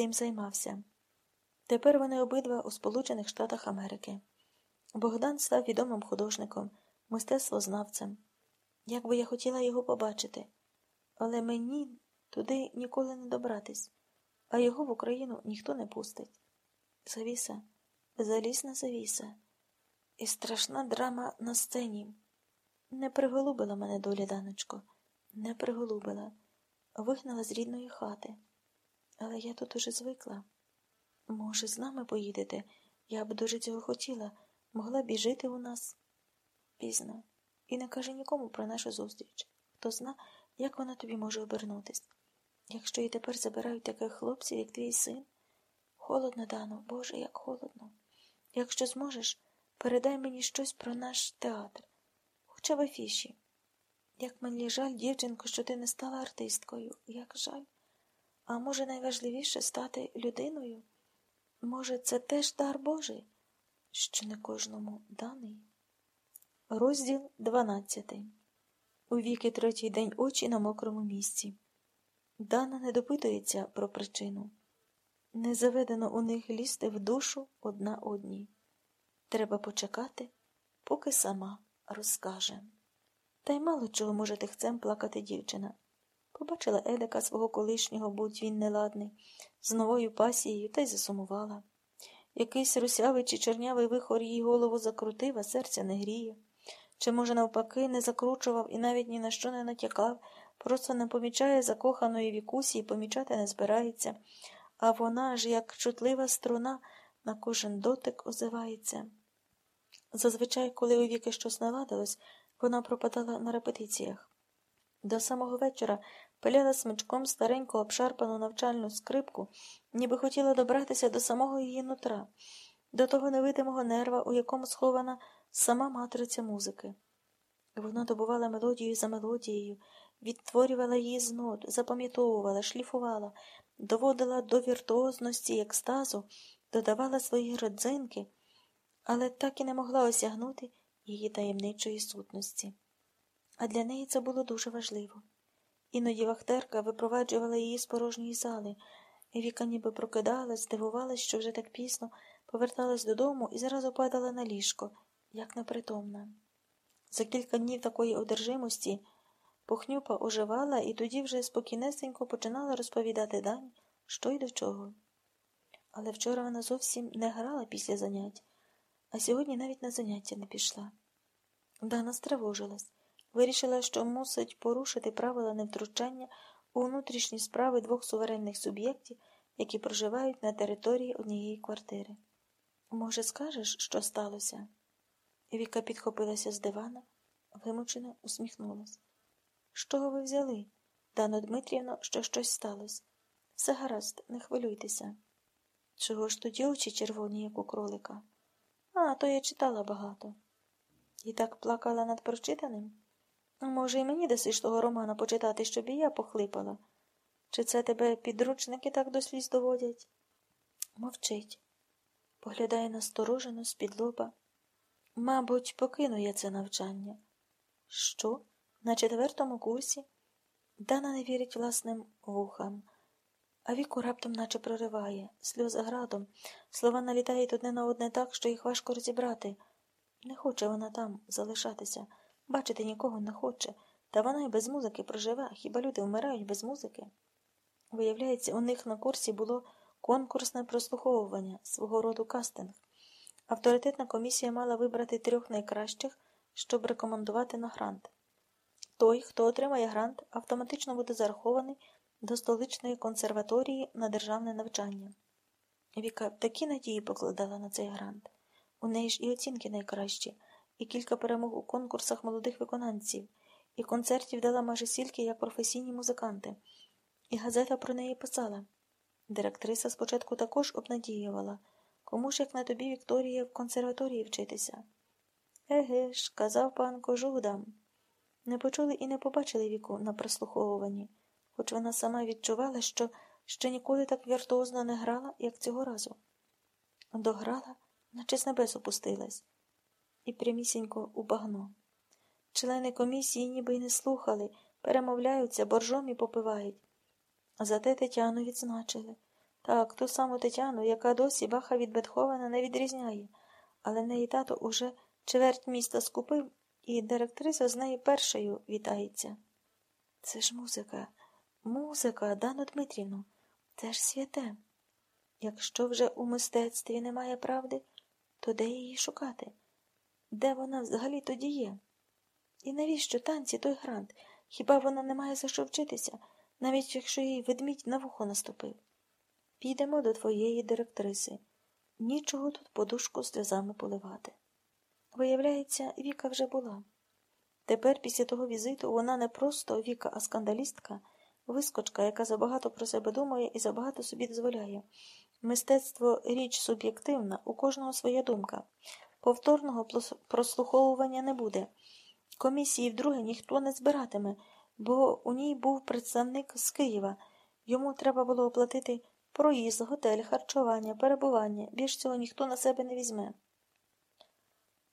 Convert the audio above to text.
тим займався. Тепер вони обидва у Сполучених Штатах Америки. Богдан став відомим художником, мистецтвознавцем. Як би я хотіла його побачити, але мені туди ніколи не добратись, а його в Україну ніхто не пустить. Завіса, залізна завіса, і страшна драма на сцені. Не приголубила мене доля, даночко, не приголубила, вигнала з рідної хати. Але я тут уже звикла. Може, з нами поїдете? Я б дуже цього хотіла, могла б і жити у нас. Пізно. І не каже нікому про нашу зустріч. Хто зна, як вона тобі може обернутись. Якщо і тепер забирають таких хлопців, як твій син. Холодно, Дано, Боже, як холодно. Якщо зможеш, передай мені щось про наш театр, хоча в афіші. Як мені жаль, дівчинко, що ти не стала артисткою, як жаль. А може, найважливіше стати людиною? Може, це теж дар Божий, що не кожному даний? Розділ 12 У віки третій день очі на мокрому місці. Дана не допитується про причину. Не заведено у них лізти в душу одна одній. Треба почекати, поки сама розкаже. Та й мало чого може тихцем плакати дівчина. Побачила Едика свого колишнього, будь він неладний, з новою пасією та й засумувала. Якийсь русявий чи чорнявий вихор їй голову закрутив, а серця не гріє. Чи, може, навпаки, не закручував і навіть ні на що не натякав, просто не помічає закоханої вікусі і помічати не збирається, а вона ж, як чутлива струна, на кожен дотик озивається. Зазвичай, коли у віки щось наладилось, вона пропадала на репетиціях. До самого вечора пиляла смичком стареньку обшарпану навчальну скрипку, ніби хотіла добратися до самого її нутра, до того невидимого нерва, у якому схована сама матриця музики. Вона добувала мелодію за мелодією, відтворювала її з нот, запам'ятовувала, шліфувала, доводила до віртуозності екстазу, додавала свої родзинки, але так і не могла осягнути її таємничої сутності. А для неї це було дуже важливо. Іноді вахтерка випроваджувала її з порожньої зали, і Віка ніби прокидалась, здивувалась, що вже так пізно поверталась додому і зразу падала на ліжко, як непритомна. За кілька днів такої одержимості похнюпа оживала і тоді вже спокійнесенько починала розповідати Дань, що й до чого. Але вчора вона зовсім не грала після занять, а сьогодні навіть на заняття не пішла. Дана стривожилась, вирішила, що мусить порушити правила невтручання у внутрішні справи двох суверенних суб'єктів, які проживають на території однієї квартири. Може, скажеш, що сталося? Віка підхопилася з дивана, вимучено усміхнулась. З чого ви взяли? Дано Дмитрівно, що щось сталося. Все гаразд, не хвилюйтеся. Чого ж тоді очі червоні, як у кролика? А, то я читала багато. І так плакала над прочитаним? Може, і мені дасиш того романа почитати, щоб і я похлипала? Чи це тебе підручники так до сліз доводять? Мовчить. Поглядає насторожено з-під лоба. Мабуть, покину я це навчання. Що? На четвертому курсі? Дана не вірить власним вухам, а віку раптом наче прориває, сльози градом, слова налітають одне на одне так, що їх важко розібрати. Не хоче вона там залишатися, бачити нікого не хоче, та вона й без музики проживе, хіба люди вмирають без музики? Виявляється, у них на курсі було конкурсне прослуховування, свого роду кастинг. Авторитетна комісія мала вибрати трьох найкращих, щоб рекомендувати на грант. Той, хто отримає грант, автоматично буде зарахований до столичної консерваторії на державне навчання. Віка такі надії покладала на цей грант. У неї ж і оцінки найкращі, і кілька перемог у конкурсах молодих виконавців, і концертів дала майже стільки, як професійні музиканти, і газета про неї писала. Директриса спочатку також обнадіювала, кому ж як на тобі, Вікторія, в консерваторії вчитися. Еге ж, казав пан Кожугдам. Не почули і не побачили віку на прослуховуванні, хоч вона сама відчувала, що ще ніколи так віртуозно не грала, як цього разу. Дограла, наче з небес опустилась, і прямісінько у багно. Члени комісії ніби й не слухали, перемовляються, боржом і попивають. Зате Тетяну відзначили. Так, ту саму Тетяну, яка досі баха від Бетховена не відрізняє, але неї тато уже чверть міста скупив, і директриса з нею першою вітається. Це ж музика, музика, Дану Дмитрівну, це ж святе. Якщо вже у мистецтві немає правди, то де її шукати? Де вона взагалі тоді є? І навіщо танці той грант? Хіба вона не має за що вчитися, навіть якщо їй ведмідь на вухо наступив? Підемо до твоєї директриси. Нічого тут подушку сльозами поливати. Виявляється, Віка вже була. Тепер, після того візиту, вона не просто Віка, а скандалістка, вискочка, яка забагато про себе думає і забагато собі дозволяє. Мистецтво річ суб'єктивна, у кожного своя думка. Повторного прослуховування не буде. Комісії вдруге ніхто не збиратиме, бо у ній був представник з Києва. Йому треба було оплатити проїзд, готель, харчування, перебування. Більш цього ніхто на себе не візьме.